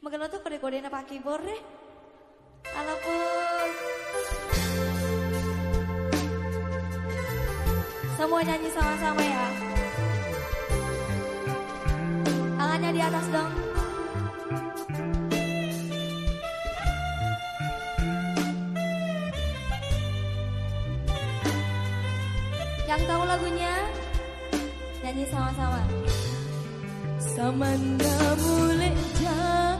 Magano tuh kode-kode na pakibor deh. Halo pun, Semua nyanyi sama-sama ya. Tangannya di atas dong. Yang tahu lagunya nyanyi sama-sama. Sama nggak boleh jauh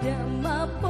Ada mapun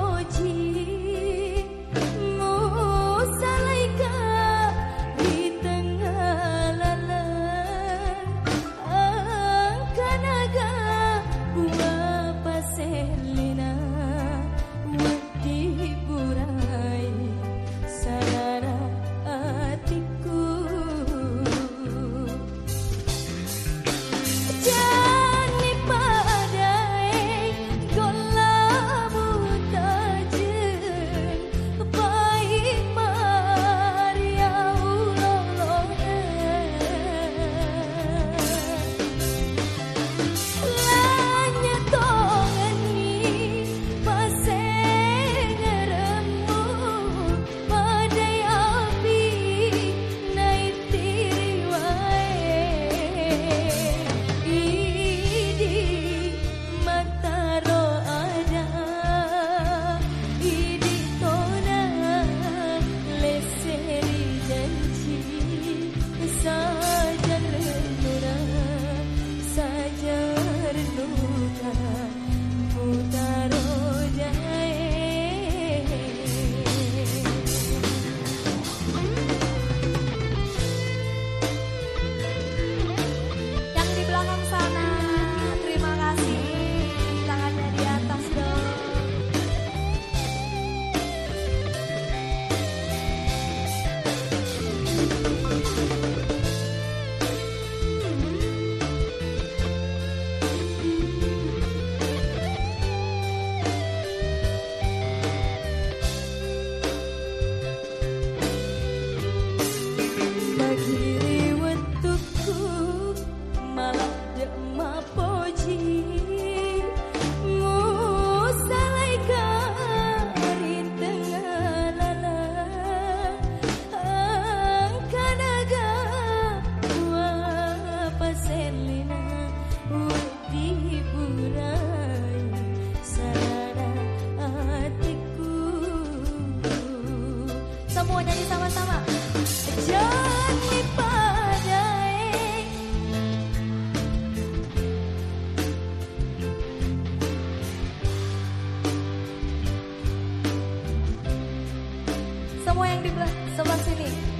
I hear Sobat Dibla, Sobat Sini.